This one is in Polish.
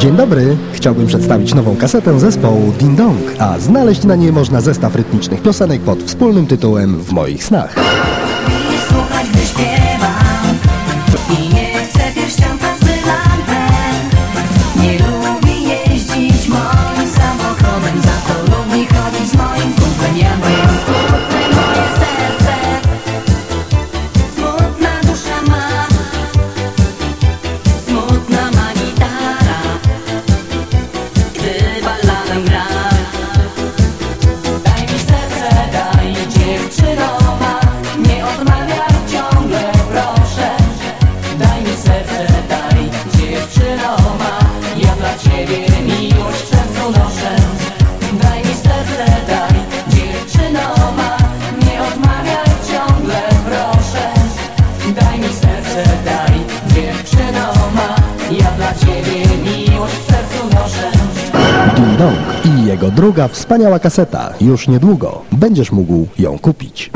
Dzień dobry, chciałbym przedstawić nową kasetę zespołu Ding Dong, a znaleźć na niej można zestaw rytmicznych piosenek pod wspólnym tytułem W moich snach. Serce, daj dziewczyno ma Ja dla ciebie miłość w sercu noszę Ding Dong i jego druga wspaniała kaseta. Już niedługo będziesz mógł ją kupić.